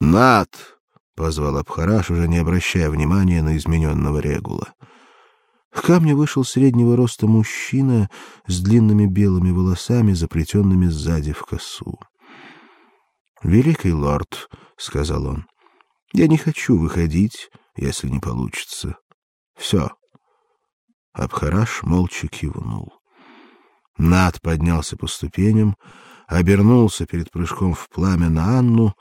Над! позвал Абхараш, уже не обращая внимания на измененного регула. К камню вышел среднего роста мужчина с длинными белыми волосами, заплетенными сзади в косу. "Великий лорд", сказал он. "Я не хочу выходить, если не получится. Все. Абхараш молча кивнул. Над поднялся по ступеням, обернулся перед прыжком в пламя на Анну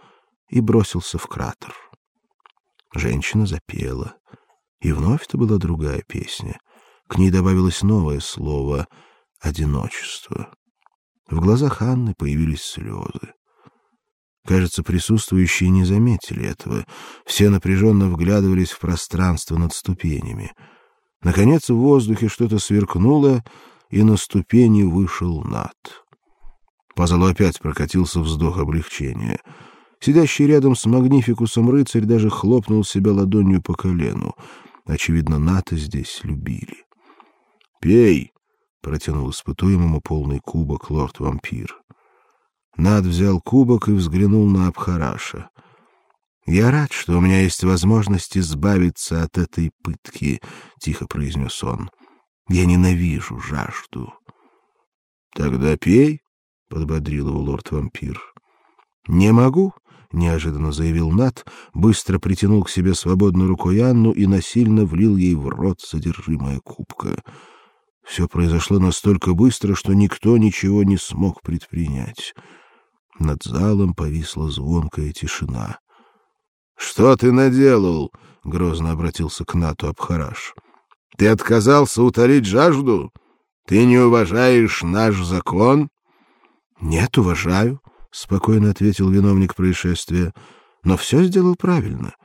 и бросился в кратер. Женщина запела, и вновь это была другая песня. К ней добавилось новое слово одиночество. В глазах Анны появились слезы. Кажется, присутствующие не заметили этого. Все напряженно вглядывались в пространство над ступенями. Наконец в воздухе что-то сверкнуло, и на ступени вышел Нат. По залу опять прокатился вздох облегчения. Сидящий рядом с магнификусом рыцарь даже хлопнул себя ладонью по колену. Очевидно, Ната здесь любили. "Пей", протянул испытуемому полный кубок лорд-вампир. Над взял кубок и взглянул на Абхараша. Я рад, что у меня есть возможность избавиться от этой пытки, тихо произнес он. Я ненавижу жажду. Тогда пей, подбодрил его лорд-вампир. Не могу, неожиданно заявил Нат, быстро притянул к себе свободной рукой Анну и насильно влил ей в рот содержимое кубка. Все произошло настолько быстро, что никто ничего не смог предпринять. Над залом повисла звонкая тишина. Что ты наделал? грозно обратился к Нату Абхараш. Ты отказался утолить жажду? Ты не уважаешь наш закон? Нет, уважаю, спокойно ответил виновник происшествия. Но все сделал правильно.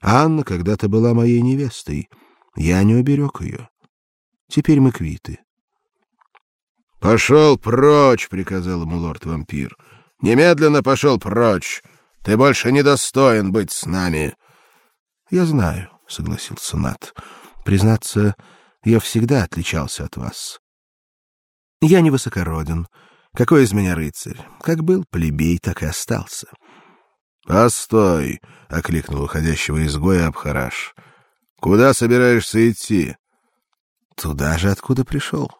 Анна когда-то была моей невестой. Я не уберег ее. Теперь мы квиты. Пошел прочь, приказал ему лорд-вампир. Немедленно пошел прочь. Ты больше не достоин быть с нами. Я знаю, согласился Нат. Признаться, я всегда отличался от вас. Я не высокороден. Какой из меня рыцарь? Как был плебей, так и остался. Постой, окликнул уходящего изгоя Абхараш. Куда собираешься идти? Туда же, откуда пришел.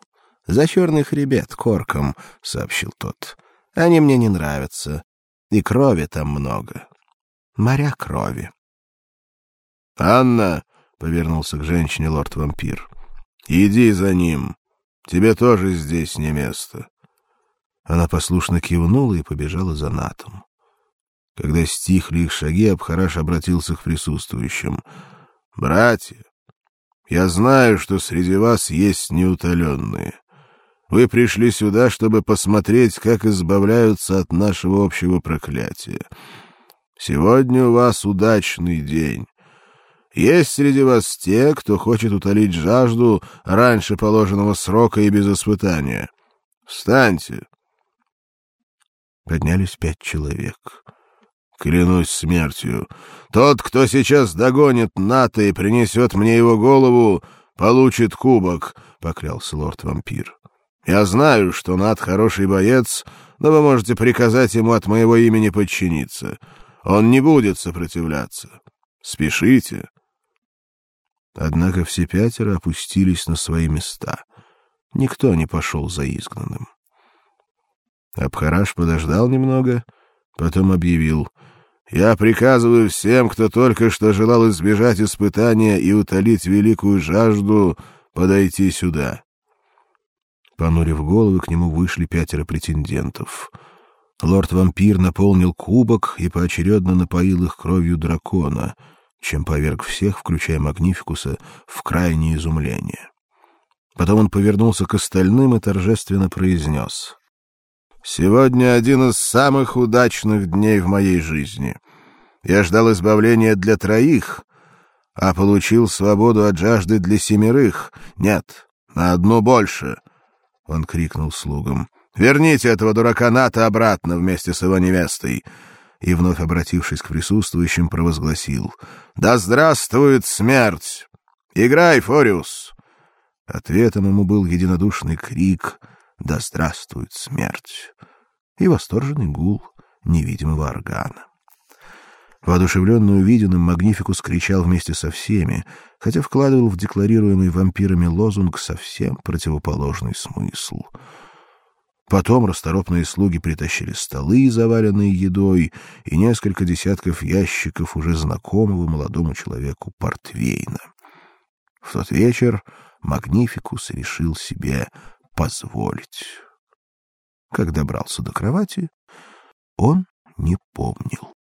За черный хребет корком, сообщил тот. Они мне не нравятся, и крови там много. Моря крови. Анна повернулся к женщине лорд-вампир. Иди за ним. Тебе тоже здесь не место. Она послушно кивнула и побежала за Натом. Когда стихли их шаги, Абхараш обратился к присутствующим. Братья, я знаю, что среди вас есть неутоленные. Вы пришли сюда, чтобы посмотреть, как избавляются от нашего общего проклятия. Сегодня у вас удачный день. Есть среди вас те, кто хочет утолить жажду раньше положенного срока и без испытания. Встаньте. Поднялись пять человек. Клянусь смертью, тот, кто сейчас догонит Ната и принесет мне его голову, получит кубок, поклялся лорд-вампир. Я знаю, что Над хороший боец, но вы можете приказать ему от моего имени подчиниться. Он не будет сопротивляться. Спешите. Однако все пятеро опустились на свои места. Никто не пошел за изгнанным. Абхараш подождал немного, потом объявил: "Я приказываю всем, кто только что желал избежать испытания и утолить великую жажду, подойти сюда. Понурив головы, к нему вышли пятеро претендентов. Лорд-вампир наполнил кубок и поочередно напоил их кровью дракона, чем поверг всех, включая Магнификуса, в крайнее изумление. Потом он повернулся к остальным и торжественно произнес. «Сегодня один из самых удачных дней в моей жизни. Я ждал избавления для троих, а получил свободу от жажды для семерых. Нет, на одну больше». Он крикнул слугам: "Верните этого дурака Ната обратно вместе с его невестой!" И вновь обратившись к присутствующим, провозгласил: "Да здравствует смерть! Играй, Фориус!" Ответом ему был единодушный крик: "Да здравствует смерть!" и восторженный гул невидимого органа. Воодушевленный увиденным, Магнификус кричал вместе со всеми, хотя вкладывал в декларируемый вампирами лозунг совсем противоположный смысл. Потом расторопные слуги притащили столы, заваленные едой, и несколько десятков ящиков уже знакомого молодому человеку портвейна. В тот вечер Магнификус решил себе позволить. Когда добрался до кровати, он не помнил.